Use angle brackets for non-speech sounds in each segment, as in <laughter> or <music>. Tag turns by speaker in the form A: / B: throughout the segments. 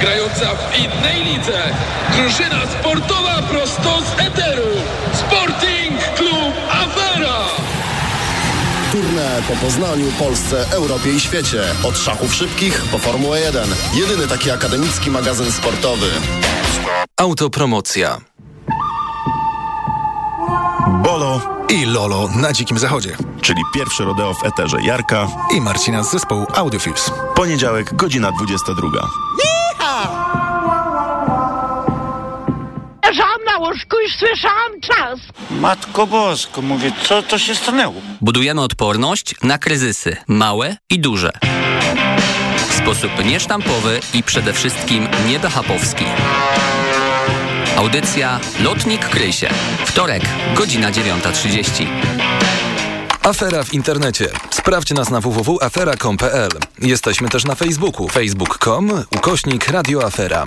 A: grająca w innej lidze. Drużyna sportowa prosto z eteru. Sporting Klub Afera.
B: Turne po Poznaniu, Polsce, Europie i świecie. Od szachów szybkich po Formułę 1. Jedyny taki akademicki magazyn sportowy.
C: Autopromocja.
D: Bolo i Lolo na Dzikim Zachodzie.
E: Czyli pierwszy rodeo w eterze Jarka
D: i Marcina z zespołu Audiofuse.
E: Poniedziałek, godzina 22.
F: Łóżku i słyszałam czas.
G: Matko Bosko, mówię, co to się stanęło?
H: Budujemy odporność na kryzysy, małe i duże. W sposób niesztampowy i przede wszystkim niebehapowski. Audycja Lotnik Krysie. Wtorek, godzina 9.30.
C: Afera w internecie. Sprawdź nas na www.afera.com.pl. Jesteśmy też na Facebooku. facebook.com ukośnik radioafera.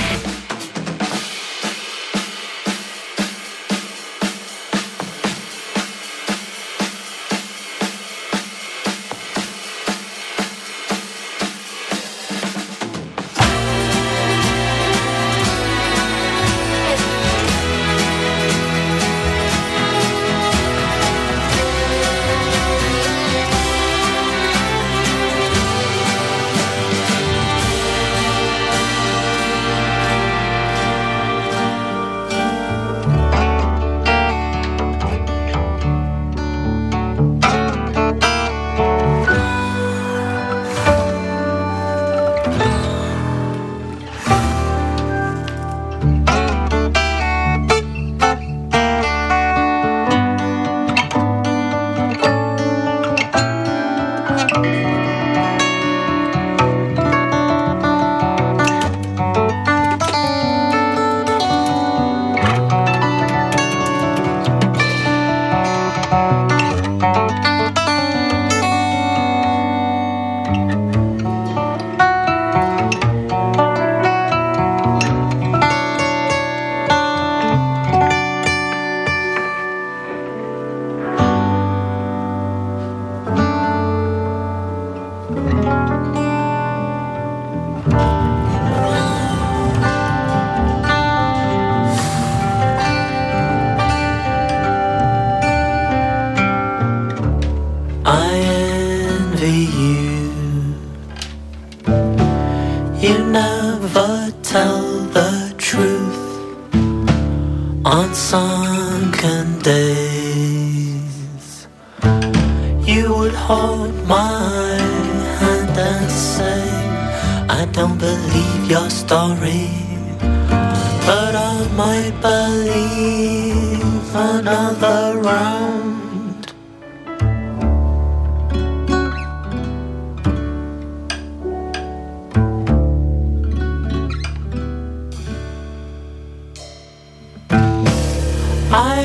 E: I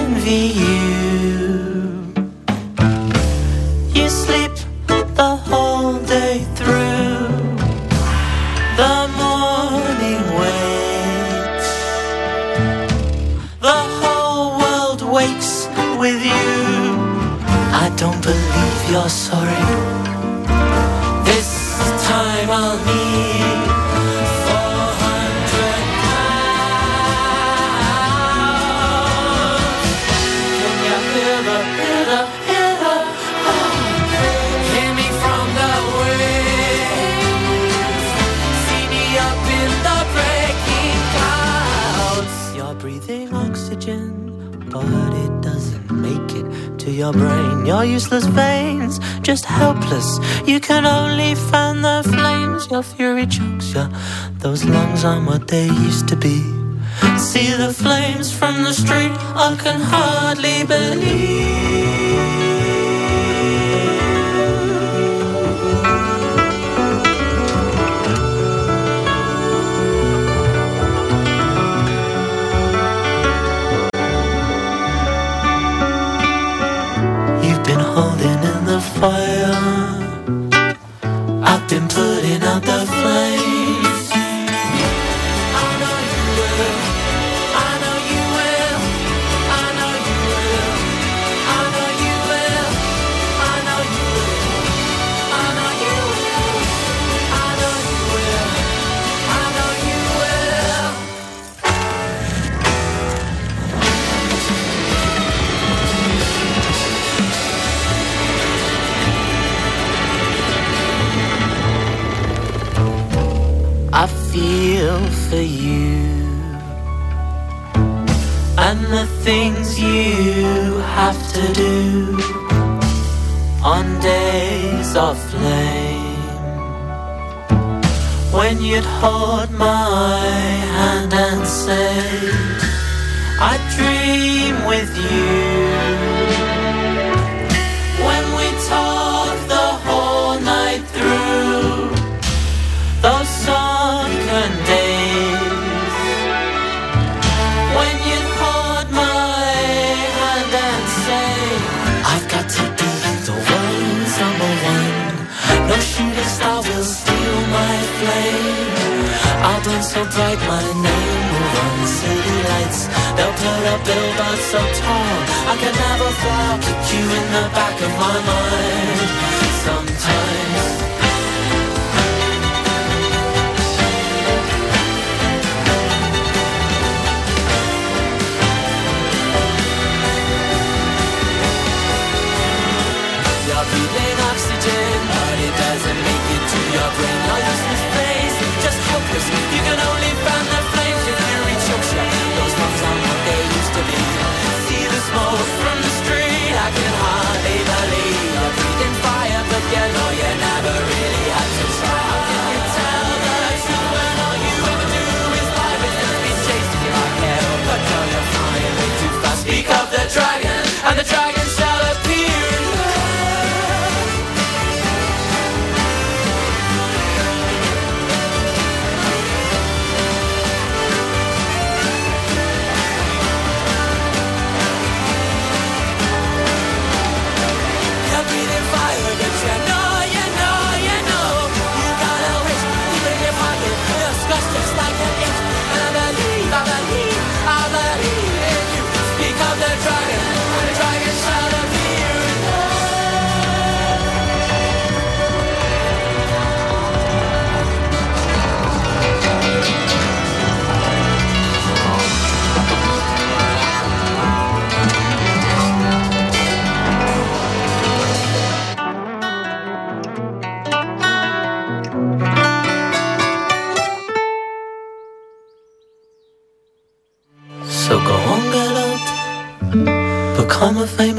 E: envy you. You sleep the whole day through. The morning waits. The whole world wakes with you. I don't believe you're sorry. your brain, your useless veins, just helpless. You can only fan the flames, your fury chokes you. Those lungs aren't what they used to be. See the flames from the street, I can hardly believe. been in the fire. I've been putting out the flame. Feel for you and the things you have to do on days of flame. When you'd hold my hand and say I dream with you so bright my name will run city lights. They'll put up billboards so tall I can never fall keep you in the back of my mind. Sometimes. You're breathing oxygen, but it doesn't make it to your brain. You're useless You can only fan the flames if you reach. Those aren't what they used to be. See the smoke from the street, I can hardly believe you're breathing fire, but you know you never really had to. How can you tell when all you ever do is your head, but you're too fast. Speak of the dragon, and the dragon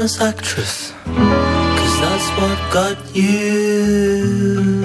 E: famous actress. Cause that's what got you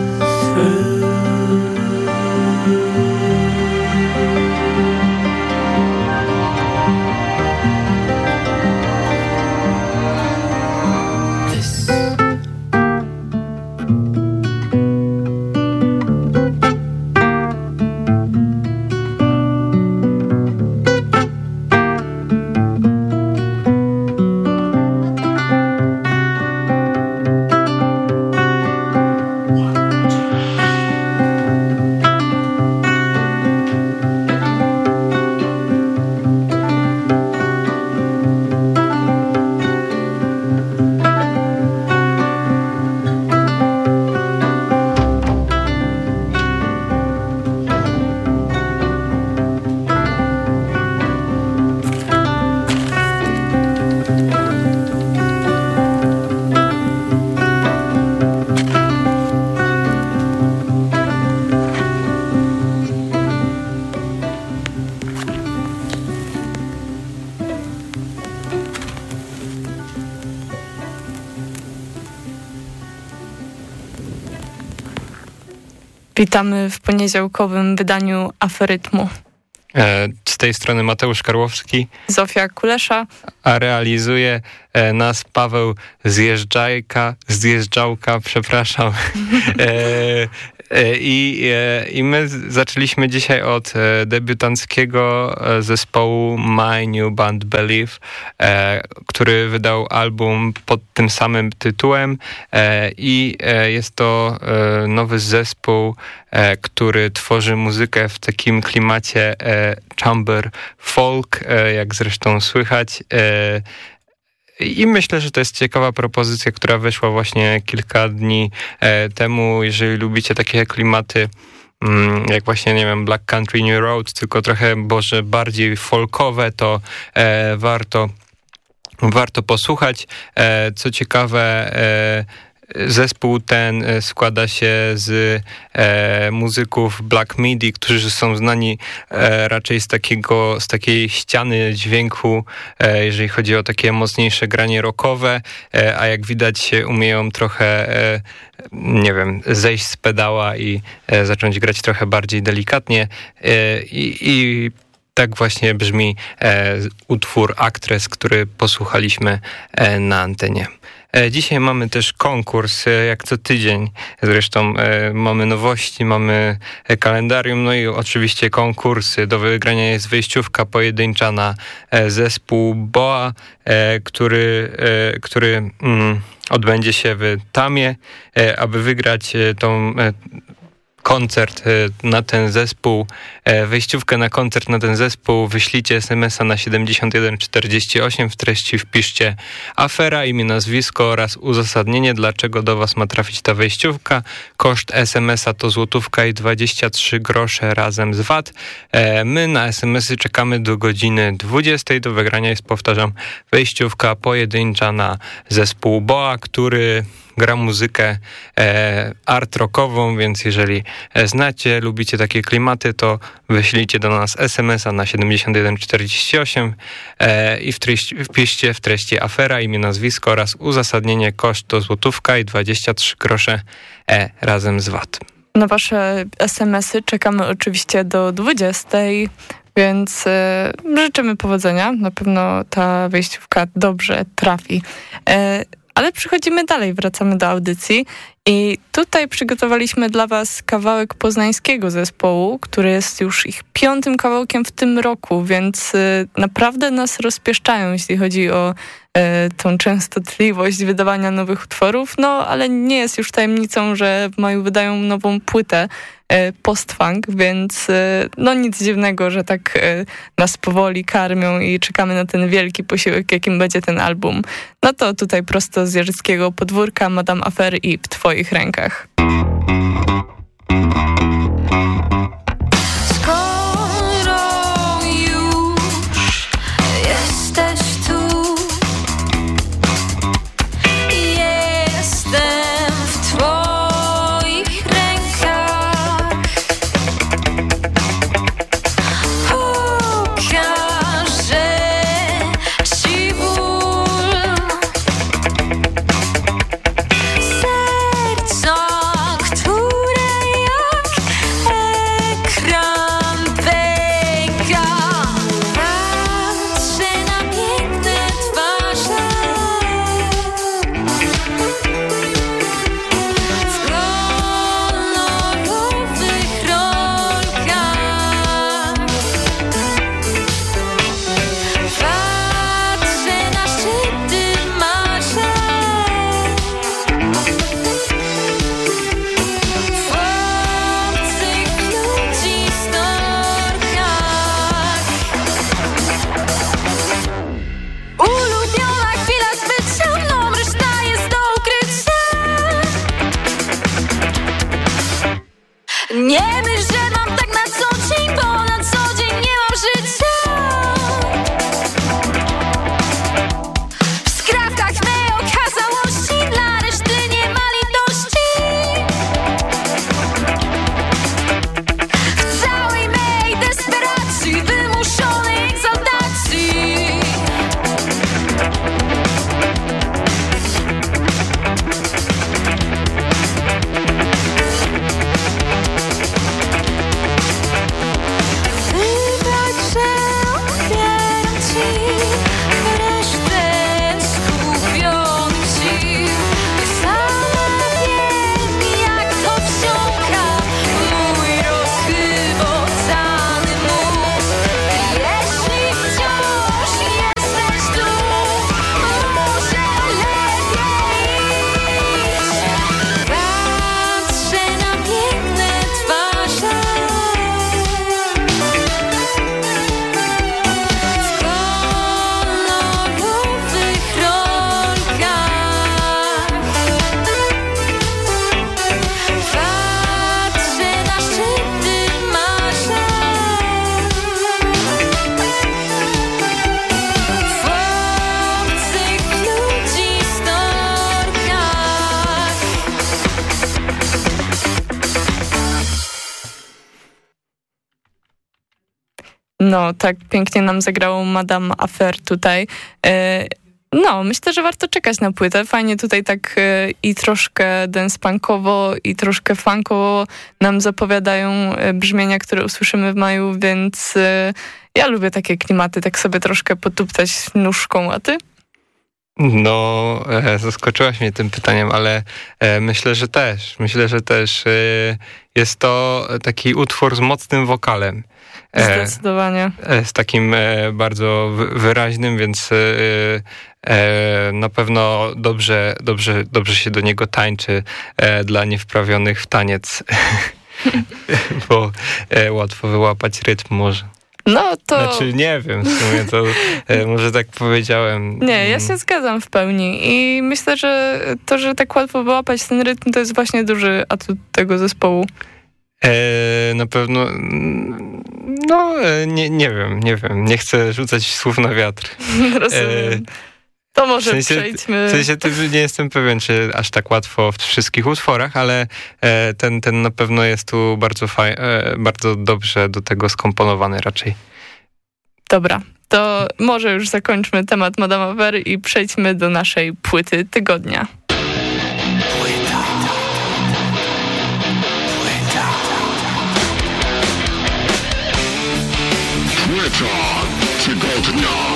I: Witamy w poniedziałkowym wydaniu Aferytmu.
J: E, Z tej strony Mateusz Karłowski,
I: Zofia Kulesza.
J: a realizuje e, nas Paweł Zjeżdżajka, Zjeżdżałka, przepraszam. <laughs> E, I, e, I my zaczęliśmy dzisiaj od e, debiutanckiego zespołu My New Band Believe, który wydał album pod tym samym tytułem i jest to nowy zespół, który tworzy muzykę w takim klimacie chamber folk, jak zresztą słychać. I myślę, że to jest ciekawa propozycja, która wyszła właśnie kilka dni e, temu. Jeżeli lubicie takie klimaty, mm, jak właśnie, nie wiem, Black Country New Road, tylko trochę, boże, bardziej folkowe, to e, warto warto posłuchać. E, co ciekawe, Zespół ten e, składa się z e, muzyków Black Midi, którzy są znani e, raczej z, takiego, z takiej ściany dźwięku, e, jeżeli chodzi o takie mocniejsze granie rockowe, e, a jak widać umieją trochę, e, nie wiem, zejść z pedała i zacząć grać trochę bardziej delikatnie i, i tak właśnie brzmi utwór Actress, który posłuchaliśmy na antenie. E, dzisiaj mamy też konkurs, e, jak co tydzień. Zresztą e, mamy nowości, mamy kalendarium, no i oczywiście konkursy. Do wygrania jest wyjściówka pojedyncza na zespół BOA, który, który mm, odbędzie się w Tamie. Aby wygrać tą koncert e, na ten zespół, e, wejściówkę na koncert na ten zespół, wyślijcie SMS-a na 7148, w treści wpiszcie afera, imię, nazwisko oraz uzasadnienie, dlaczego do Was ma trafić ta wejściówka. Koszt SMS-a to złotówka i 23 grosze razem z VAT. E, my na SMS-y czekamy do godziny 20. Do wygrania jest, powtarzam, wejściówka pojedyncza na zespół BOA, który gra muzykę e, art rockową, więc jeżeli e, znacie, lubicie takie klimaty, to wyślijcie do nas SMS-a na 7148 e, i w treści, wpiszcie w treści afera, imię, nazwisko oraz uzasadnienie koszt to złotówka i 23 grosze e, razem z VAT.
I: Na wasze SMS-y czekamy oczywiście do 20. Więc y, życzymy powodzenia. Na pewno ta wejściówka dobrze trafi. Y, ale przechodzimy dalej, wracamy do audycji. I tutaj przygotowaliśmy dla Was kawałek poznańskiego zespołu, który jest już ich piątym kawałkiem w tym roku, więc y, naprawdę nas rozpieszczają, jeśli chodzi o y, tą częstotliwość wydawania nowych utworów, no ale nie jest już tajemnicą, że w maju wydają nową płytę post-funk, więc no nic dziwnego, że tak nas powoli karmią i czekamy na ten wielki posiłek, jakim będzie ten album. No to tutaj prosto z Jerzyckiego podwórka Madame Affair i w Twoim swoich rękach. No, tak pięknie nam zagrało Madame Affair tutaj. E, no, myślę, że warto czekać na płytę. Fajnie tutaj tak e, i troszkę dance punkowo i troszkę funkowo nam zapowiadają e, brzmienia, które usłyszymy w maju, więc ja lubię takie klimaty, tak sobie troszkę potuptać nóżką, a ty?
K: No, e, zaskoczyłaś mnie tym pytaniem, ale e, myślę, że też. Myślę, że też e, jest to taki utwór z mocnym wokalem.
I: Zdecydowanie.
K: Z takim bardzo wyraźnym, więc na pewno dobrze, dobrze, dobrze się do niego tańczy dla niewprawionych w taniec, <laughs> bo łatwo wyłapać rytm może.
I: No to...
K: Znaczy nie wiem, w sumie to e, może tak powiedziałem.
I: Nie, ja się zgadzam w pełni i myślę, że to, że tak łatwo wyłapać ten rytm, to jest właśnie duży atut tego zespołu.
K: E, na pewno, no e, nie, nie wiem, nie wiem, nie chcę rzucać słów na wiatr. <laughs>
I: Rozumiem. E, to może w sensie, przejdźmy.
K: W sensie nie jestem pewien, czy aż tak łatwo w wszystkich utworach, ale e, ten, ten na pewno jest tu bardzo, faj, e, bardzo dobrze do tego skomponowany raczej.
I: Dobra, to może już zakończmy temat Madame Ver i przejdźmy do naszej płyty tygodnia. Płyta. Płyta. Płyta tygodnia.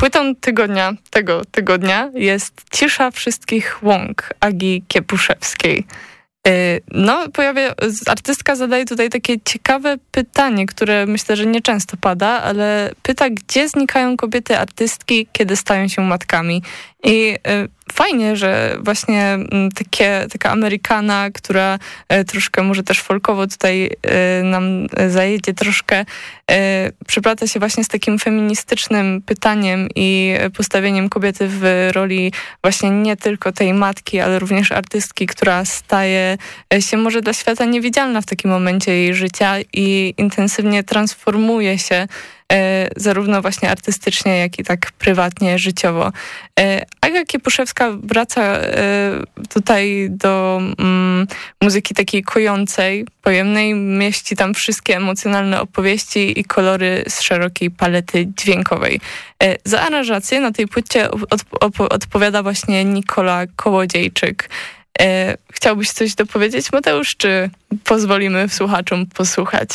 I: Płytą tygodnia, tego tygodnia jest Cisza Wszystkich Łąk Agi Kiepuszewskiej. Y, no, pojawia, artystka zadaje tutaj takie ciekawe pytanie, które myślę, że nieczęsto pada, ale pyta, gdzie znikają kobiety artystki, kiedy stają się matkami. I y, fajnie, że właśnie mm, takie, taka Amerykana, która y, troszkę może też folkowo tutaj y, nam zajedzie troszkę, przyplata się właśnie z takim feministycznym pytaniem i postawieniem kobiety w roli właśnie nie tylko tej matki, ale również artystki, która staje się może dla świata niewidzialna w takim momencie jej życia i intensywnie transformuje się zarówno właśnie artystycznie, jak i tak prywatnie, życiowo. E, Aga Kiepuszewska wraca e, tutaj do mm, muzyki takiej kojącej, pojemnej, mieści tam wszystkie emocjonalne opowieści i kolory z szerokiej palety dźwiękowej. Za aranżację na tej płycie odpowiada właśnie Nikola Kołodziejczyk. Chciałbyś coś dopowiedzieć, Mateusz, czy pozwolimy słuchaczom posłuchać?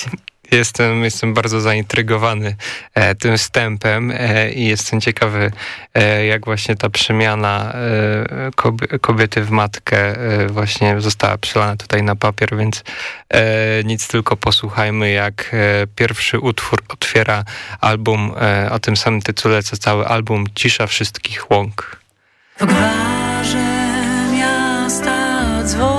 K: Jestem, jestem bardzo zaintrygowany e, tym wstępem e, i jestem ciekawy, e, jak właśnie ta przemiana e, kobiety w matkę e, właśnie została przelana tutaj na papier, więc e, nic tylko posłuchajmy, jak pierwszy utwór otwiera album o tym samym tytule, co cały album Cisza Wszystkich Łąk. W gwarze miasta dzwon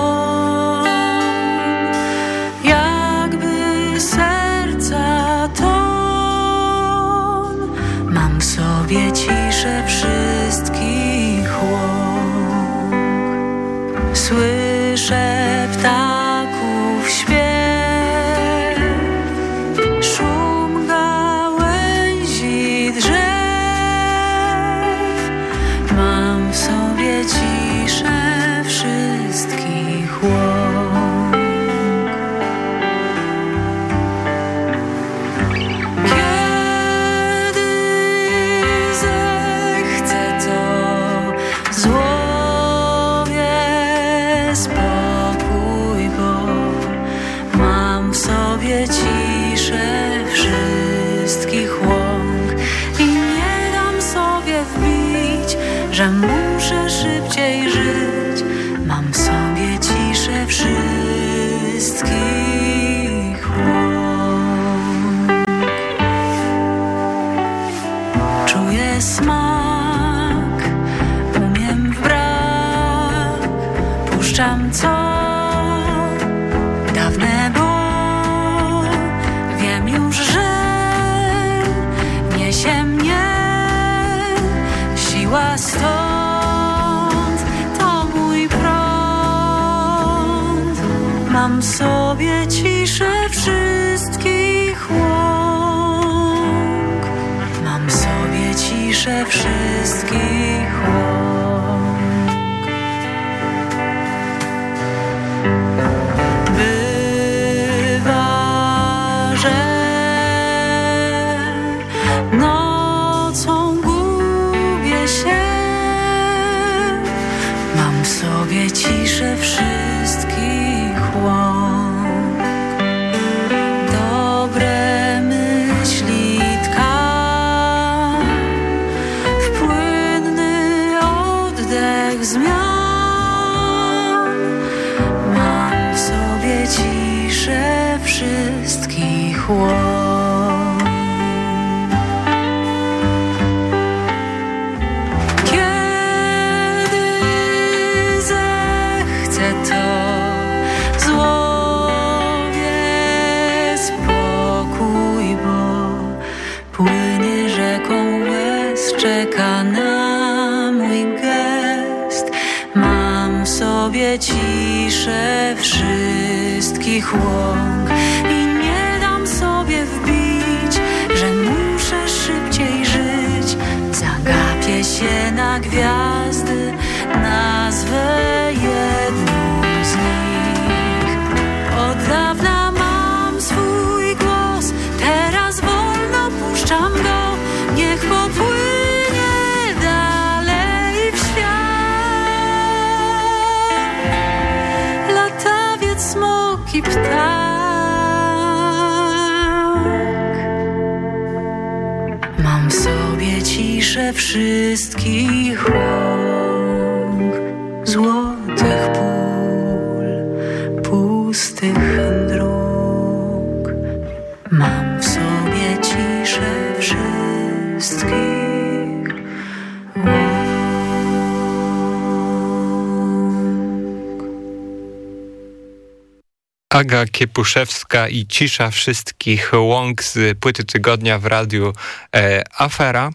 J: Aga Kiepuszewska i Cisza Wszystkich Łąk z płyty tygodnia w radiu e, Afera.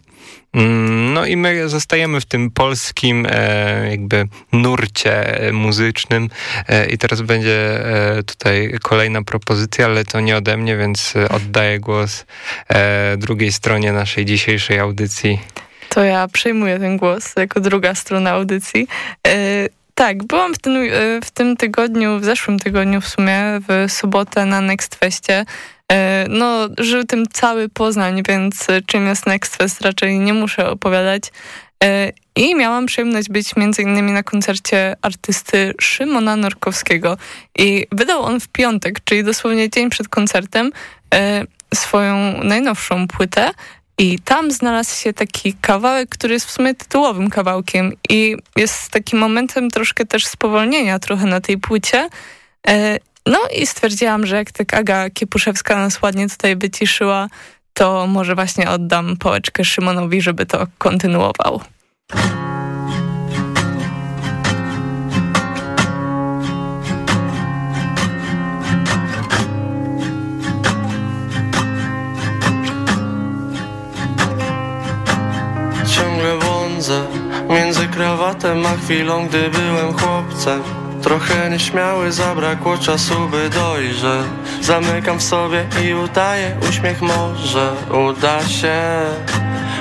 J: Mm, No i my zostajemy w tym polskim e, jakby nurcie muzycznym e, i teraz będzie e, tutaj kolejna propozycja, ale to nie ode mnie, więc e, oddaję głos e, drugiej stronie naszej dzisiejszej audycji.
I: To ja przejmuję ten głos jako druga strona audycji. Tak, byłam w tym, e, w tym tygodniu, w zeszłym tygodniu w sumie, w sobotę na Next Festie. E, No, żył tym cały Poznań, więc e, czym jest Next Fest raczej nie muszę opowiadać. I miałam przyjemność być między innymi na koncercie artysty Szymona Norkowskiego. I wydał on w piątek, czyli dosłownie dzień przed koncertem, swoją najnowszą płytę. I tam znalazł się taki kawałek, który jest w sumie tytułowym kawałkiem i jest takim momentem troszkę też spowolnienia trochę na tej płycie. E, No i stwierdziłam, że jak tak Aga Kiepuszewska nas ładnie tutaj wyciszyła, to może właśnie oddam pałeczkę Szymonowi, żeby to kontynuował.
L: Krawatem a chwilą, gdy byłem chłopcem Trochę nieśmiały, zabrakło czasu, by dojrzeć. Zamykam w sobie i utaję uśmiech może uda się.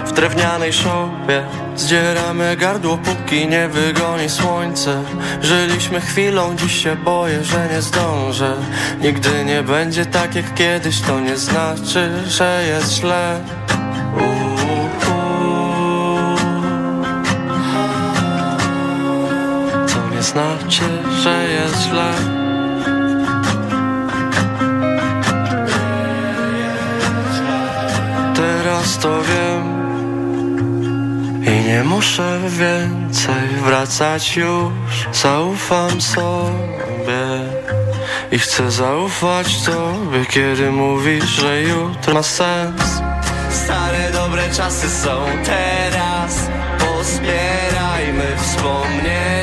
L: W drewnianej szopie zdzieramy gardło, póki nie wygoni słońce. Żyliśmy chwilą, dziś się boję, że nie zdążę. Nigdy nie będzie tak jak kiedyś, to nie znaczy, że jest źle. To znaczy, że jest źle. Teraz to wiem I nie muszę więcej wracać już. Zaufam sobie I chcę zaufać Tobie Kiedy mówisz, że jutro ma sens. Stare dobre czasy są teraz. Pozbierajmy wspomnienia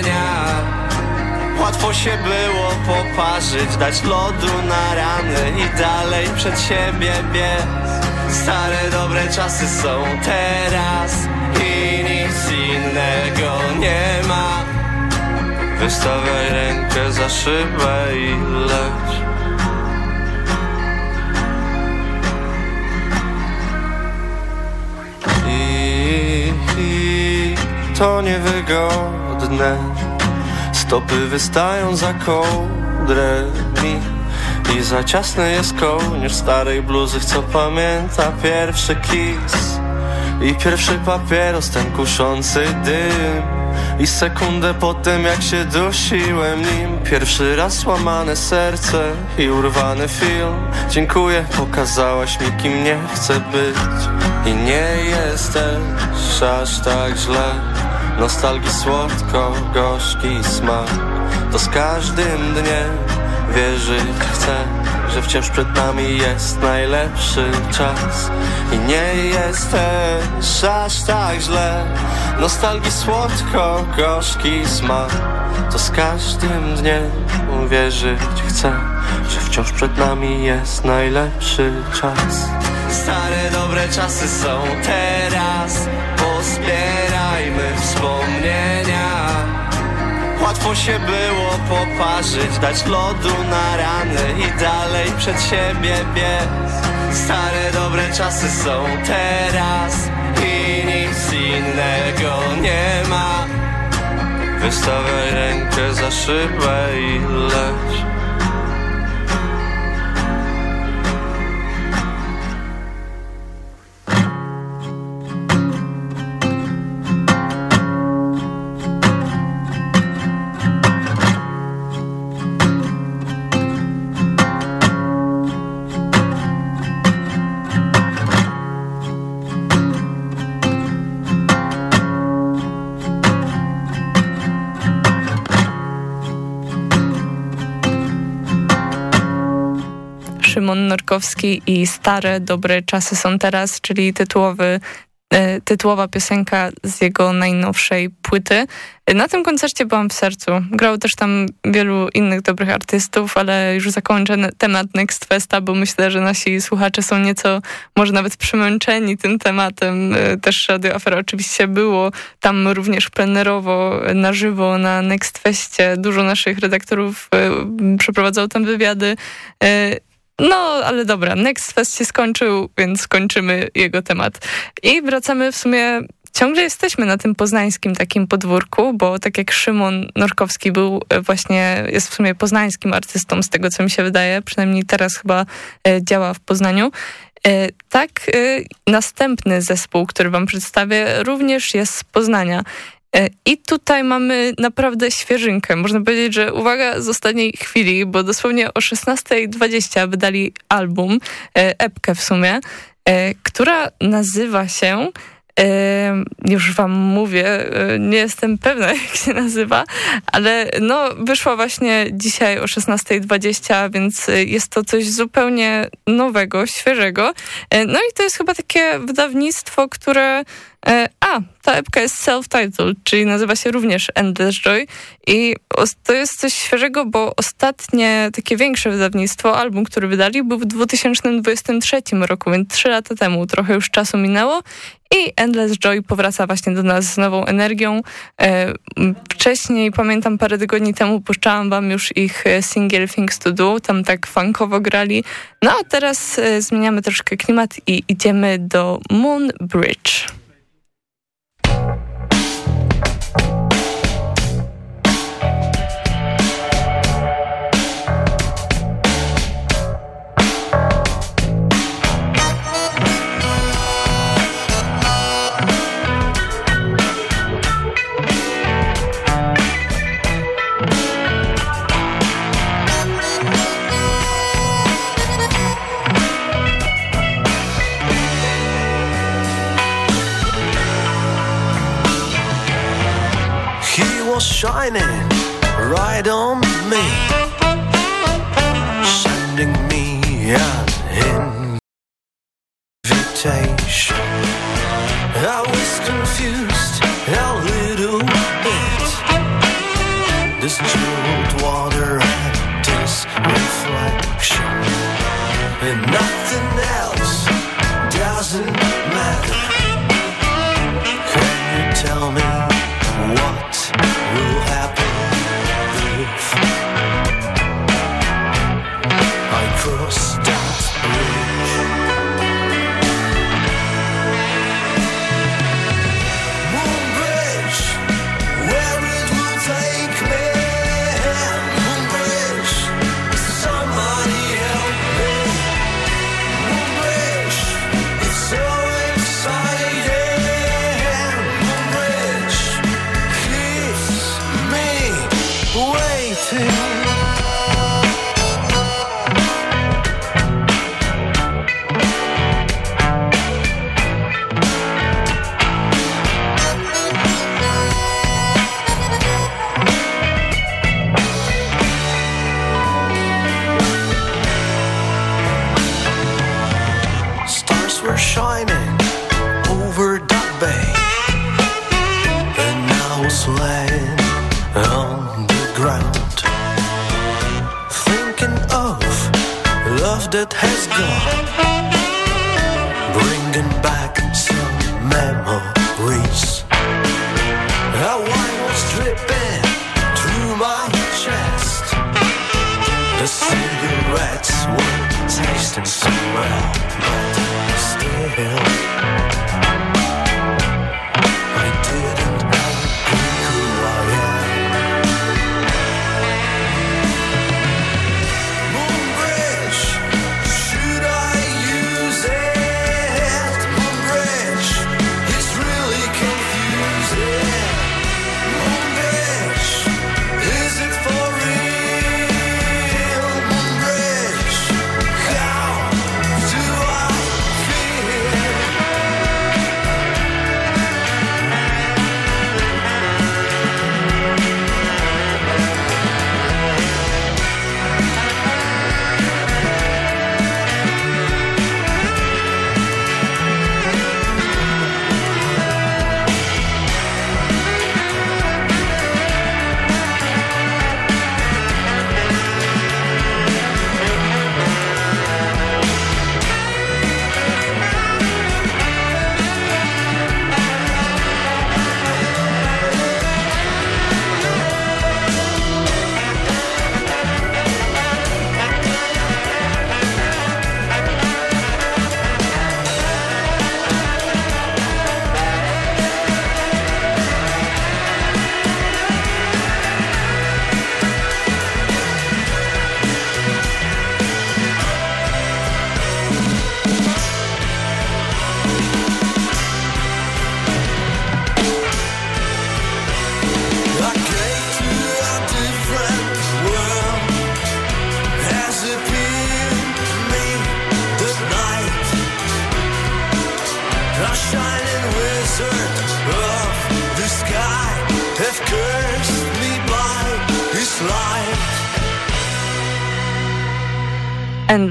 L: Łatwo się było poparzyć Dać lodu na rany I dalej przed siebie biec. Stare dobre czasy są teraz I nic innego nie ma. Wystawiaj rękę za szybę i leć. I, i to niewygodne Stopy wystają za kołdrę mi. I za ciasny jest kołnierz starej bluzy Co pamięta pierwszy kiss I pierwszy papieros, ten kuszący dym. I sekundę po tym jak się dusiłem nim. Pierwszy raz łamane serce i urwany film. Dziękuję, pokazałaś mi kim nie chcę być. I nie jesteś aż tak źle Nostalgii słodko, gorzki smak. To z każdym dniem wierzyć chcę Że wciąż przed nami jest najlepszy czas. I nie jesteś aż tak źle. Nostalgii słodko, gorzki smak. To z każdym dniem wierzyć chcę Że wciąż przed nami jest najlepszy czas. Stare dobre czasy są teraz. Zbierajmy Łatwo się było poparzyć, dać lodu na rany i dalej przed siebie biec. Stare dobre czasy są teraz i nic innego nie ma. Wystawiaj rękę za szybę i leć
I: Norkowski i Stare Dobre Czasy są teraz, czyli tytułowy e, tytułowa piosenka z jego najnowszej płyty. Na tym koncercie byłam w sercu. Grało też tam wielu innych dobrych artystów, ale już zakończę temat Next Festa, bo myślę, że nasi słuchacze są nieco może nawet przemęczeni tym tematem. E, też Radio Afera oczywiście było tam również plenerowo, na żywo na Next Festie. Dużo naszych redaktorów e, przeprowadzało tam wywiady. No, ale dobra, Next Fest się skończył, więc skończymy jego temat. I wracamy w sumie ciągle jesteśmy na tym poznańskim takim podwórku, bo tak jak Szymon Norkowski był e, właśnie, jest w sumie poznańskim artystą, z tego co mi się wydaje, przynajmniej teraz chyba e, działa w Poznaniu. E, tak, następny zespół, który wam przedstawię, również jest z Poznania. E, I tutaj mamy naprawdę świeżynkę. Można powiedzieć, że uwaga z ostatniej chwili, bo dosłownie o 16.20 wydali album, e, epkę w sumie, e, która nazywa się już wam mówię, nie jestem pewna <laughs> jak się nazywa, ale no wyszła właśnie dzisiaj o 16.20, więc jest to coś zupełnie nowego, świeżego. No i to jest chyba takie wydawnictwo, które a, ta epka jest self-titled, czyli nazywa się również Endless Joy i to jest coś świeżego, bo ostatnie takie większe wydawnictwo, album, który wydali był w 2023 roku, więc trzy lata temu, trochę już czasu minęło i Endless Joy powraca właśnie do nas z nową energią. E, wcześniej, pamiętam parę tygodni temu, puszczałam wam już ich e, single Things to Do, tam tak funkowo grali. No a teraz zmieniamy troszkę klimat i idziemy do Moon Bridge.
M: Shining right on me, sending me an invitation. I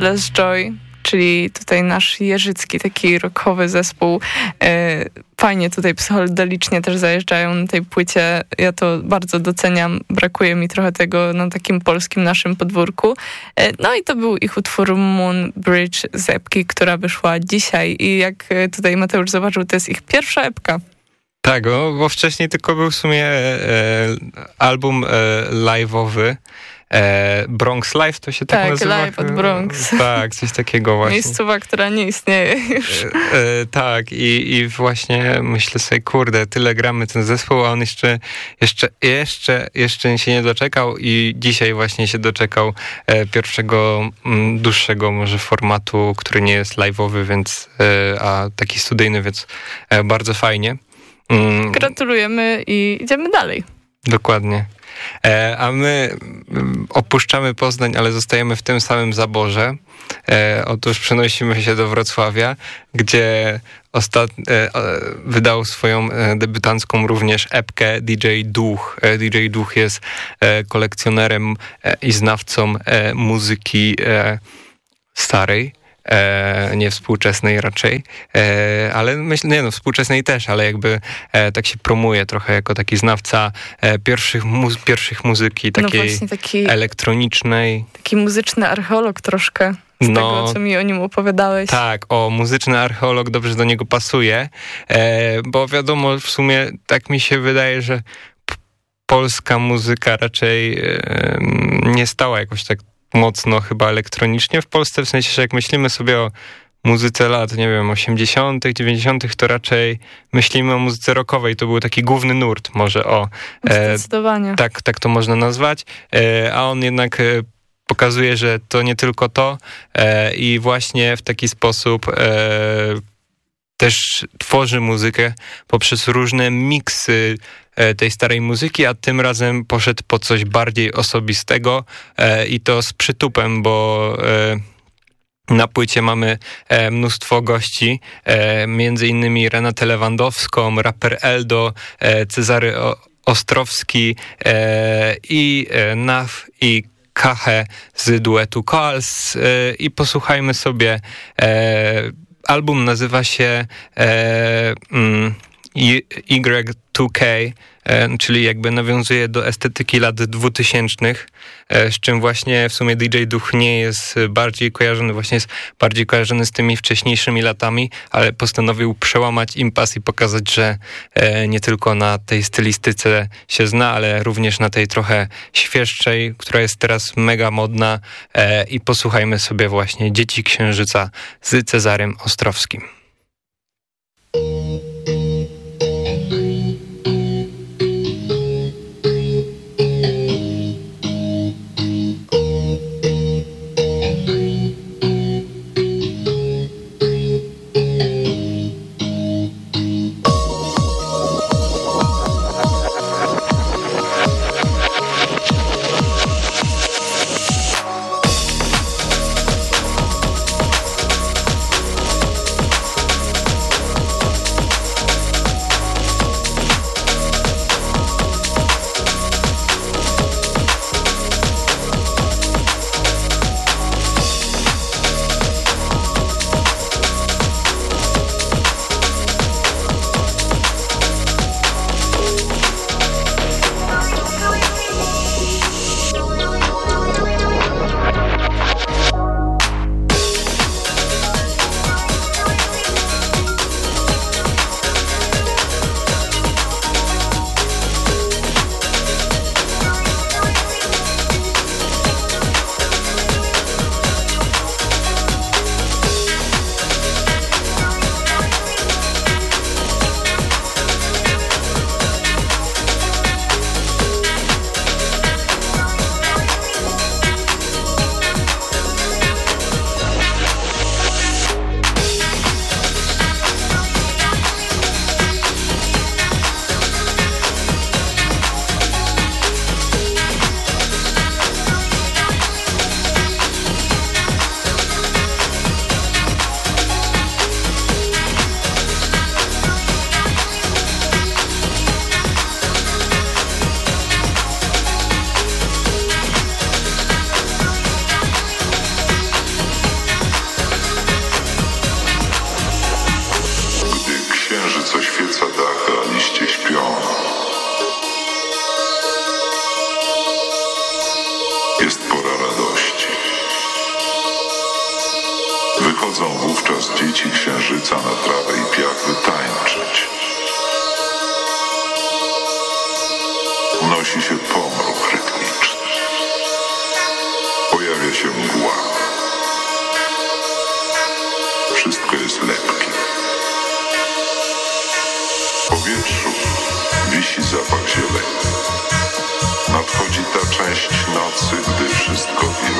I: Endless Joy, czyli tutaj nasz jeżycki, taki rockowy zespół. E, Fajnie tutaj psychodelicznie też zajeżdżają na tej płycie. Ja to bardzo doceniam. Brakuje mi trochę tego na takim polskim naszym podwórku. E, No i to był ich utwór Moon Bridge z epki, która wyszła dzisiaj. I jak e, tutaj Mateusz zobaczył, to jest ich pierwsza epka.
J: Tak, bo wcześniej tylko był w sumie e, album e, live'owy. E, Bronx Live to się tak,
I: Tak,
J: nazywa?
I: Live od Bronx. <laughs>
J: Tak, coś takiego właśnie.
I: Miejscowa, która nie istnieje już.
J: E, tak, i, i właśnie myślę sobie, kurde, tyle gramy ten zespół, a on jeszcze, jeszcze, jeszcze, jeszcze się nie doczekał i dzisiaj właśnie się doczekał e, pierwszego m, dłuższego może formatu, który nie jest live'owy, więc, e, a taki studyjny, więc e, bardzo fajnie. Mm,
I: Gratulujemy i idziemy dalej.
J: Dokładnie. E, a my mm, opuszczamy Poznań, ale zostajemy w tym samym zaborze. E, otóż przenosimy się do Wrocławia, gdzie ostat, e, wydał swoją debiutancką również epkę DJ Duch. DJ Duch jest kolekcjonerem i znawcą muzyki starej. E, nie współczesnej raczej, e, ale myślę, nie no, współczesnej też, ale jakby e, tak się promuje trochę jako taki znawca e, pierwszych, mu, pierwszych muzyki,
I: No
J: takiej
I: właśnie, taki-
J: elektronicznej.
I: Taki muzyczny archeolog troszkę z
J: No.
I: tego, co mi o nim opowiadałeś.
J: Tak, o, muzyczny archeolog dobrze do niego pasuje, e, bo wiadomo, w sumie tak mi się wydaje, że polska muzyka raczej e, nie stała jakoś tak mocno chyba elektronicznie w Polsce, w sensie, że jak myślimy sobie o muzyce lat, nie wiem, 80., 90., to raczej myślimy o muzyce rockowej. To był taki główny nurt, może o. e,
I: Zdecydowanie.
J: tak, tak to można nazwać. E, a on jednak e, pokazuje, że to nie tylko to e, i właśnie w taki sposób e, też tworzy muzykę poprzez różne miksy e, tej starej muzyki, a tym razem poszedł po coś bardziej osobistego e, i to z przytupem, bo e, na płycie mamy mnóstwo gości, między innymi Renatę Lewandowską, raper Eldo, Cezary Ostrowski i e, Naf i Kachę z duetu Koals i posłuchajmy sobie. Album nazywa się e, mm, Y- Y2K, e, czyli jakby nawiązuje do estetyki lat 2000, e, z czym właśnie w sumie DJ Duch nie jest bardziej kojarzony, właśnie jest bardziej kojarzony z tymi wcześniejszymi latami, ale postanowił przełamać impas i pokazać, że e, nie tylko na tej stylistyce się zna, ale również na tej trochę świeższej, która jest teraz mega modna e, i posłuchajmy sobie właśnie Dzieci Księżyca z Cezarym Ostrowskim. część nocy, gdy wszystko wiem.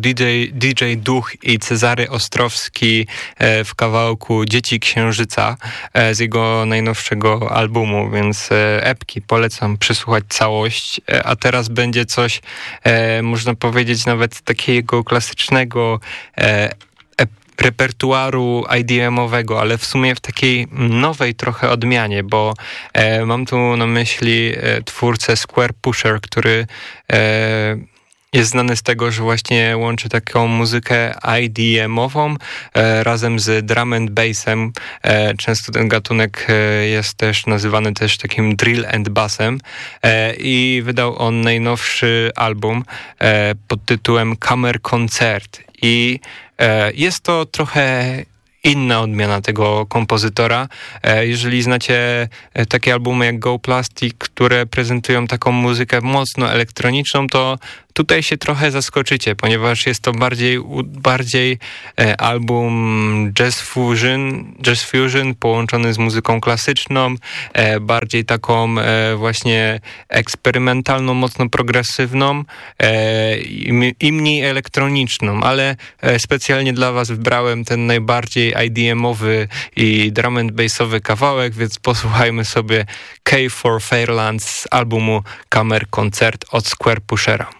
J: DJ, DJ Duch i Cezary Ostrowski e, w kawałku Dzieci Księżyca e, z jego najnowszego albumu, więc e, epki polecam przysłuchać całość. A teraz będzie coś, można powiedzieć, nawet takiego klasycznego repertuaru IDM-owego, ale w sumie w takiej nowej trochę odmianie, bo e, mam tu na myśli e, twórcę Square Pusher, który e, jest znany z tego, że właśnie łączy taką muzykę IDM-ową e, razem z drum and bassem. E, często ten gatunek e, jest też nazywany też takim drill and bassem e, i wydał on najnowszy album e, pod tytułem Kamer Koncert i e, jest to trochę inna odmiana tego kompozytora. Jeżeli znacie takie albumy jak Go Plastic, które prezentują taką muzykę mocno elektroniczną, to Tutaj się trochę zaskoczycie, ponieważ jest to bardziej, bardziej e, album jazz fusion, jazz fusion połączony z muzyką klasyczną, e, bardziej taką e, właśnie eksperymentalną, mocno progresywną i, mniej elektroniczną, ale specjalnie dla was wybrałem ten najbardziej IDM-owy i drum and bassowy kawałek, więc posłuchajmy sobie K for Fairlands z albumu Kamer Koncert od Square Pushera.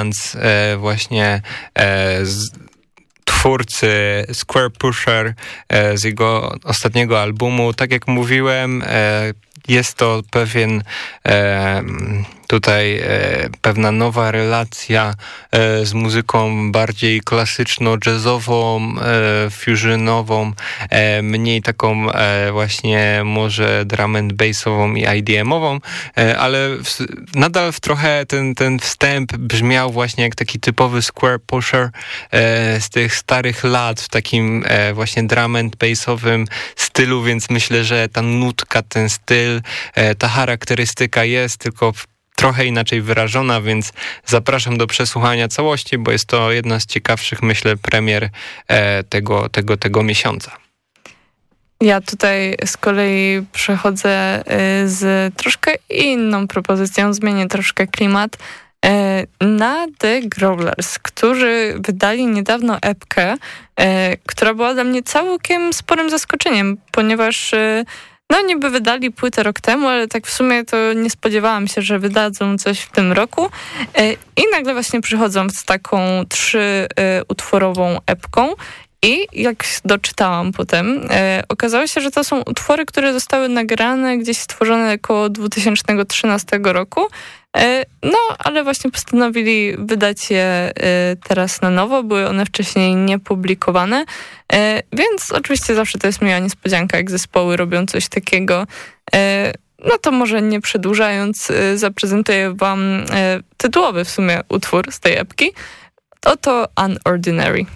J: Fairlands, e, właśnie e, z, twórcy Square Pusher e, z jego ostatniego albumu. Tak jak mówiłem, jest to pewien tutaj e, pewna nowa relacja e, z muzyką bardziej klasyczno-jazzową, e, fusionową, mniej taką właśnie może drum and bassową i IDM-ową, ale nadal w trochę ten, ten wstęp brzmiał właśnie jak taki typowy square pusher z tych starych lat w takim właśnie drum and bassowym stylu, więc myślę, że ta nutka, ten styl, ta charakterystyka jest, tylko trochę inaczej wyrażona, więc zapraszam do przesłuchania całości, bo jest to jedna z ciekawszych, myślę, premier e, tego, tego, tego miesiąca.
I: Ja tutaj z kolei przechodzę y, z troszkę inną propozycją, zmienię troszkę klimat e, na The Growlers, którzy wydali niedawno epkę, e, która była dla mnie całkiem sporym zaskoczeniem, ponieważ no niby wydali płytę rok temu, ale tak w sumie to nie spodziewałam się, że wydadzą coś w tym roku. E, I nagle właśnie przychodzą z taką trzyutworową epką. I jak doczytałam potem, e, okazało się, że to są utwory, które zostały nagrane gdzieś stworzone około 2013 roku. E, no, ale właśnie postanowili wydać je e, teraz na nowo. Były one wcześniej niepublikowane, e, więc oczywiście zawsze to jest miła niespodzianka, jak zespoły robią coś takiego. No to może nie przedłużając, zaprezentuję wam tytułowy w sumie utwór z tej epki. Oto Unordinary.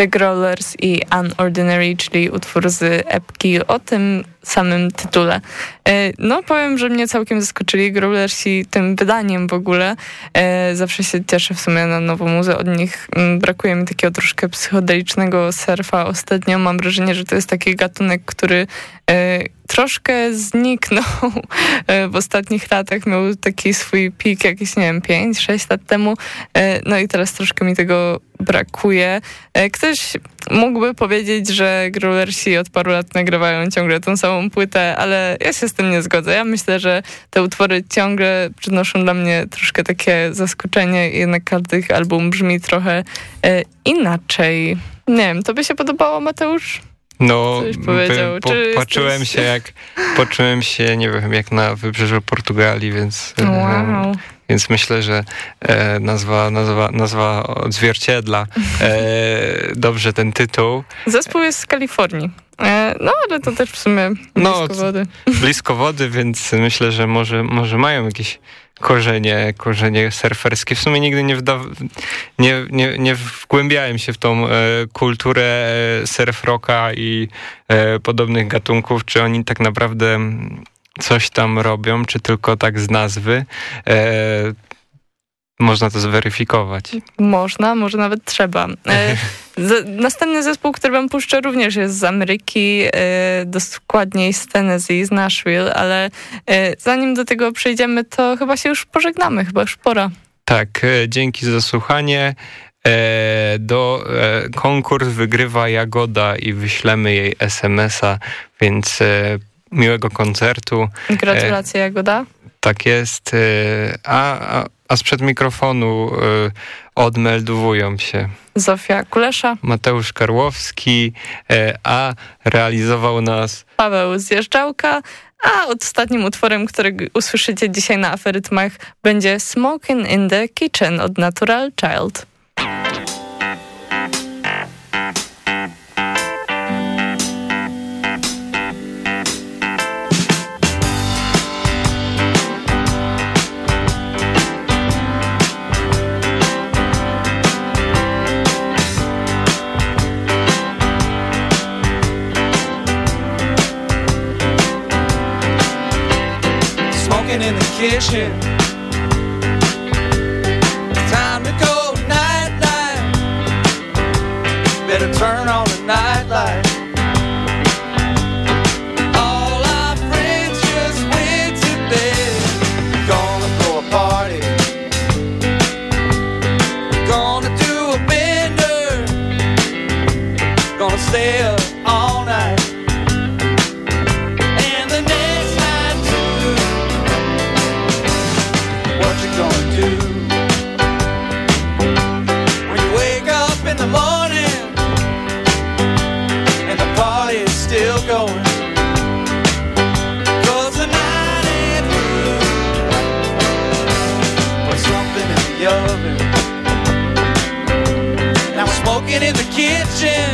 I: The Growlers i Unordinary, czyli utwór z epki o tym samym tytule. E, no powiem, że mnie całkiem zaskoczyli Growlersi tym wydaniem w ogóle. E, zawsze się cieszę w sumie na nową muzę od nich. Mm, brakuje mi takiego troszkę psychodelicznego surfa ostatnio. Mam wrażenie, że to jest taki gatunek, który e, troszkę zniknął w ostatnich latach. Miał taki swój pik jakiś, nie wiem, 5-6 lat temu. No i teraz troszkę mi tego brakuje. Ktoś mógłby powiedzieć, że Growlersi od paru lat nagrywają ciągle tą samą płytę, ale ja się z tym nie zgodzę. Ja myślę, że te utwory ciągle przynoszą dla mnie troszkę takie zaskoczenie. Jednak każdy ich album brzmi trochę e, inaczej. Nie wiem, to by się podobało, Mateusz?
J: No,
I: Coś powiedział.
J: po,
I: Czy
J: poczułem
I: jesteś-
J: się jak, poczułem się, nie wiem, jak na wybrzeżu Portugalii, więc, e,
I: Wow.
J: Więc myślę, że e, nazwa, nazwa, nazwa odzwierciedla e, <laughs> dobrze ten tytuł.
I: Zespół jest z Kalifornii. E, No, ale to też w sumie
J: No,
I: blisko wody. <laughs>
J: blisko wody, więc myślę, że może, może mają jakieś korzenie, korzenie surferskie. W sumie nigdy nie, nie, nie, nie wgłębiałem się w tą e, kulturę e, surf rocka i e, podobnych gatunków, czy oni tak naprawdę coś tam robią, czy tylko tak z nazwy. E, można to zweryfikować.
I: Można, może nawet trzeba. E, <laughs> następny zespół, który wam puszczę, również jest z Ameryki, e, dokładniej z Tennessee, z Nashville, ale zanim do tego przejdziemy, to chyba się już pożegnamy, chyba już pora.
J: Tak, dzięki za słuchanie. Do konkurs wygrywa Jagoda i wyślemy jej SMS-a, więc miłego koncertu.
I: Gratulacje, Jagoda.
J: Tak jest. E, a, a, a sprzed mikrofonu e, odmeldowują się
I: Zofia Kulesza,
J: Mateusz Karłowski, e, a realizował nas
I: Paweł Zjeżdżałka, a ostatnim utworem, który usłyszycie dzisiaj na aferytmach będzie Smoking in the Kitchen od Natural Child.
N: Smoking kitchen.